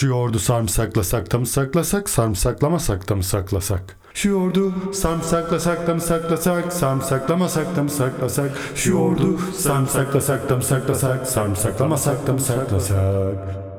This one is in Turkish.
Şu yoğurdu sarımsaklasak da mı saklasak, sarımsaklamasak da mı saklasak? Şu yoğurdu sarımsaklasak da mı saklasak, sarımsaklamasak da mı saklasak? Şu yoğurdu sarımsaklasak da mı saklasak, sarımsaklamasak da mı saklasak?